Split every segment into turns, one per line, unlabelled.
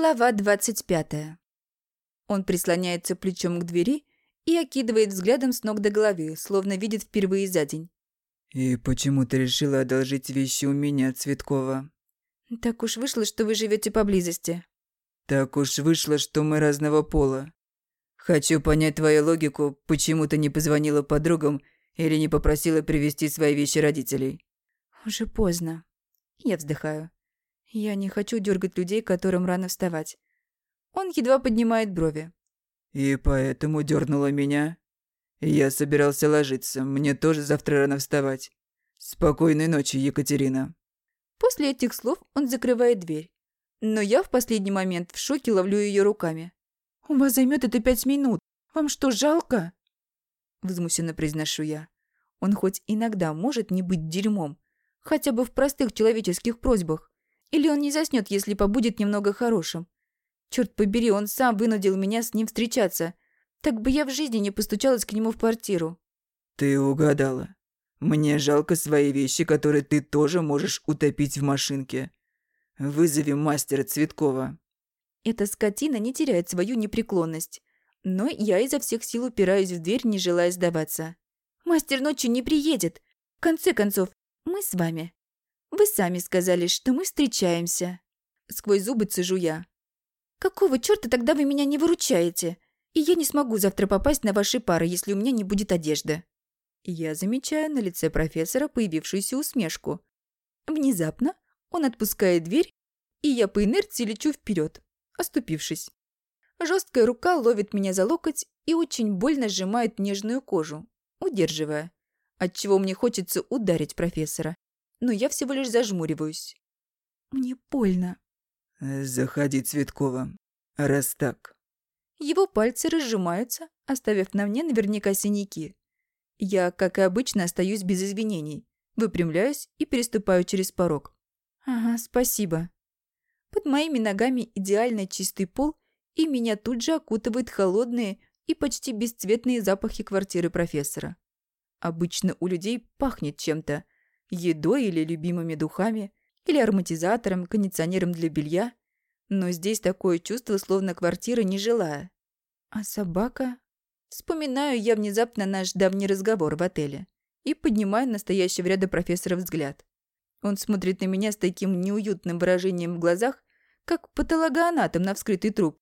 Глава двадцать пятая. Он прислоняется плечом к двери и окидывает взглядом с ног до головы, словно видит впервые за день.
«И почему ты решила одолжить вещи у меня, Цветкова?»
«Так уж вышло, что вы живете поблизости».
«Так уж вышло, что мы разного пола. Хочу понять твою логику, почему ты не позвонила подругам или не попросила привезти свои вещи родителей?»
«Уже поздно». Я вздыхаю. Я не хочу дергать людей, которым рано вставать. Он едва поднимает брови.
«И поэтому дернула меня?» «Я собирался ложиться. Мне тоже завтра рано вставать. Спокойной ночи, Екатерина».
После этих слов он закрывает дверь. Но я в последний момент в шоке ловлю ее руками. «У вас займет это пять минут. Вам что, жалко?» Возмущенно произношу я. Он хоть иногда может не быть дерьмом. Хотя бы в простых человеческих просьбах. Или он не заснет, если побудет немного хорошим. Черт побери, он сам вынудил меня с ним встречаться. Так бы я в жизни не постучалась к нему в квартиру.
Ты угадала. Мне жалко свои вещи, которые ты тоже можешь утопить в машинке. Вызови мастера Цветкова.
Эта скотина не теряет свою непреклонность. Но я изо всех сил упираюсь в дверь, не желая сдаваться. Мастер ночью не приедет. В конце концов, мы с вами. Вы сами сказали, что мы встречаемся. Сквозь зубы цежу я. Какого чёрта тогда вы меня не выручаете? И я не смогу завтра попасть на ваши пары, если у меня не будет одежды. Я замечаю на лице профессора появившуюся усмешку. Внезапно он отпускает дверь, и я по инерции лечу вперед, оступившись. Жесткая рука ловит меня за локоть и очень больно сжимает нежную кожу, удерживая, отчего мне хочется ударить профессора. Но я всего лишь зажмуриваюсь. Мне больно.
Заходи, Цветкова, раз так.
Его пальцы разжимаются, оставив на мне наверняка синяки. Я, как и обычно, остаюсь без извинений. Выпрямляюсь и переступаю через порог. Ага, спасибо. Под моими ногами идеально чистый пол, и меня тут же окутывают холодные и почти бесцветные запахи квартиры профессора. Обычно у людей пахнет чем-то. Едой или любимыми духами, или ароматизатором, кондиционером для белья. Но здесь такое чувство, словно квартира нежилая. А собака? Вспоминаю я внезапно наш давний разговор в отеле и поднимаю настоящего ряда профессора взгляд. Он смотрит на меня с таким неуютным выражением в глазах, как патологоанатом на вскрытый труп.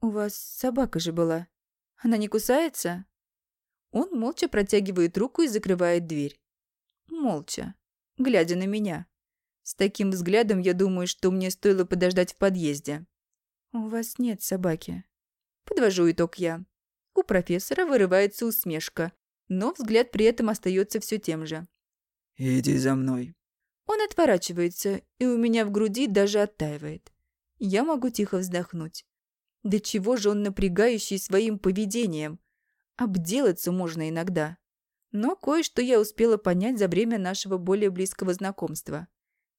«У вас собака же была. Она не кусается?» Он молча протягивает руку и закрывает дверь. Молча, глядя на меня. С таким взглядом я думаю, что мне стоило подождать в подъезде. «У вас нет собаки». Подвожу итог я. У профессора вырывается усмешка, но взгляд при этом остается все тем же.
«Иди за мной».
Он отворачивается, и у меня в груди даже оттаивает. Я могу тихо вздохнуть. Да чего же он напрягающий своим поведением? Обделаться можно иногда. Но кое-что я успела понять за время нашего более близкого знакомства.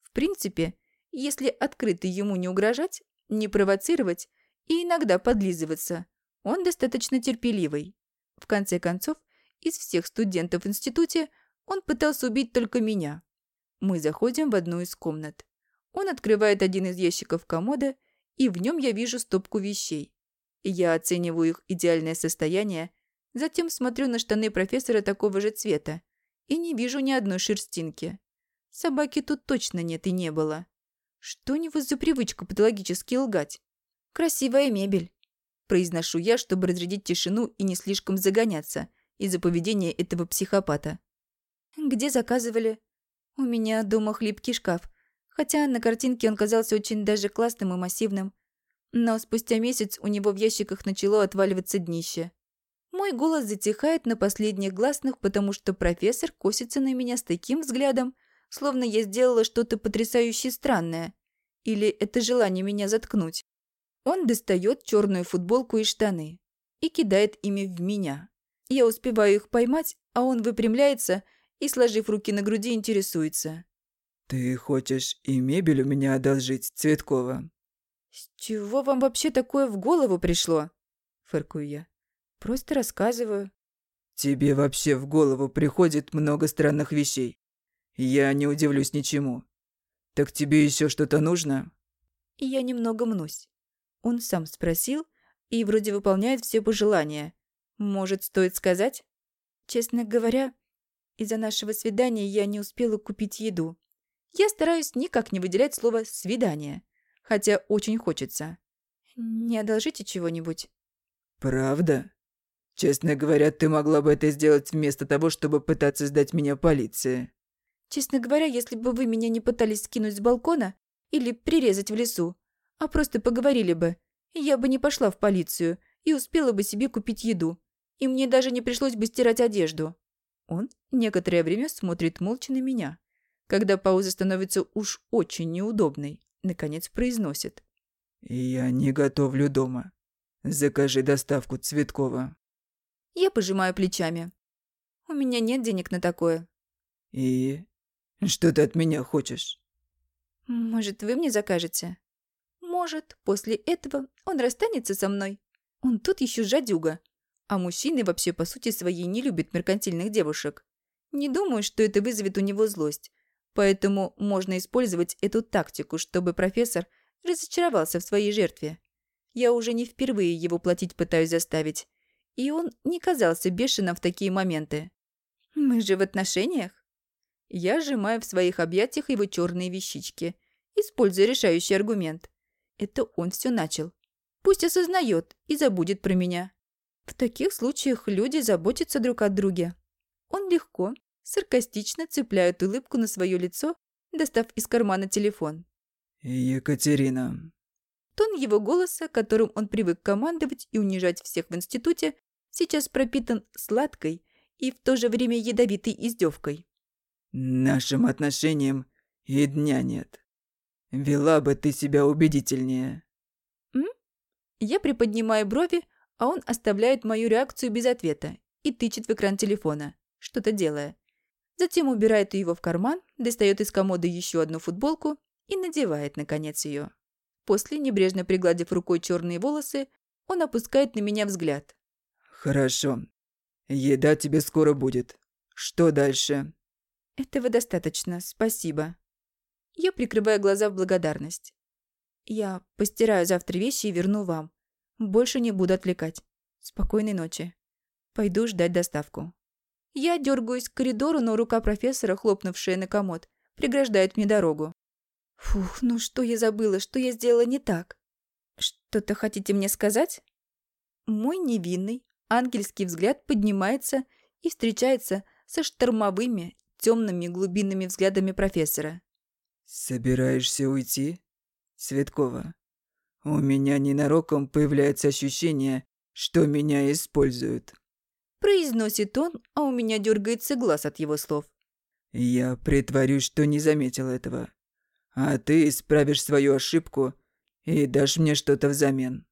В принципе, если открыто ему не угрожать, не провоцировать и иногда подлизываться, он достаточно терпеливый. В конце концов, из всех студентов в институте он пытался убить только меня. Мы заходим в одну из комнат. Он открывает один из ящиков комода, и в нем я вижу стопку вещей. Я оцениваю их идеальное состояние, затем смотрю на штаны профессора такого же цвета и не вижу ни одной шерстинки. Собаки тут точно нет и не было. Что у него за привычка патологически лгать? Красивая мебель. Произношу я, чтобы разрядить тишину и не слишком загоняться из-за поведения этого психопата. Где заказывали? У меня дома хлипкий шкаф. Хотя на картинке он казался очень даже классным и массивным. Но спустя месяц у него в ящиках начало отваливаться днище. Мой голос затихает на последних гласных, потому что профессор косится на меня с таким взглядом, словно я сделала что-то потрясающе странное. Или это желание меня заткнуть. Он достает черную футболку и штаны и кидает ими в меня. Я успеваю их поймать, а он выпрямляется и, сложив руки на груди, интересуется.
«Ты хочешь и мебель у меня одолжить, Цветкова?»
«С чего вам вообще такое в голову пришло?» – фыркую я. «Просто рассказываю».
«Тебе вообще в голову приходит много странных вещей. Я не удивлюсь ничему. Так тебе еще что-то нужно?
И я немного мнусь. Он сам спросил и вроде выполняет все пожелания. Может, стоит сказать? Честно говоря, из-за нашего свидания я не успела купить еду. Я стараюсь никак не выделять слово «свидание», хотя очень хочется. Не одолжите чего-нибудь?
Правда? Честно говоря, ты могла бы это сделать вместо того, чтобы пытаться сдать меня полиции.
Честно говоря, если бы вы меня не пытались скинуть с балкона или прирезать в лесу, а просто поговорили бы, я бы не пошла в полицию и успела бы себе купить еду. И мне даже не пришлось бы стирать одежду. Он некоторое время смотрит молча на меня. Когда пауза становится уж очень неудобной, наконец произносит.
«Я не готовлю дома. Закажи доставку Цветкова».
Я пожимаю плечами. У меня нет денег на такое.
«И что ты от меня хочешь?»
«Может, вы мне закажете?» «Может, после этого он расстанется со мной. Он тут еще жадюга. А мужчины вообще по сути своей не любят меркантильных девушек. Не думаю, что это вызовет у него злость. Поэтому можно использовать эту тактику, чтобы профессор разочаровался в своей жертве. Я уже не впервые его платить пытаюсь заставить. И он не казался бешеным в такие моменты. Мы же в отношениях. Я сжимаю в своих объятиях его черные вещички, используя решающий аргумент. Это он все начал. Пусть осознает и забудет про меня. В таких случаях люди заботятся друг о друге. Он легко, саркастично цепляет улыбку на свое лицо, достав из кармана телефон.
«Екатерина».
Тон его голоса, которым он привык командовать и унижать всех в институте, сейчас пропитан сладкой и в то же время ядовитой издевкой.
«Нашим отношениям и дня нет. Вела бы ты себя убедительнее».
«М?» Я приподнимаю брови, а он оставляет мою реакцию без ответа и тычет в экран телефона, что-то делая. Затем убирает его в карман, достает из комода еще одну футболку и надевает, наконец, ее. После, небрежно пригладив рукой черные волосы, он опускает на меня взгляд.
«Хорошо. Еда тебе скоро будет. Что дальше?»
«Этого достаточно, спасибо». Я прикрываю глаза в благодарность. «Я постираю завтра вещи и верну вам. Больше не буду отвлекать. Спокойной ночи. Пойду ждать доставку». Я дергаюсь к коридору, но рука профессора, хлопнувшая на комод, преграждает мне дорогу. Фух, ну что я забыла, что я сделала не так? Что-то хотите мне сказать? Мой невинный, ангельский взгляд поднимается и встречается со штормовыми, темными глубинными взглядами профессора.
«Собираешься уйти, Светкова? У меня ненароком появляется ощущение, что меня используют».
Произносит он, а у меня дергается глаз от его слов.
«Я притворюсь, что не заметил этого. А ты исправишь свою ошибку и дашь мне что-то взамен».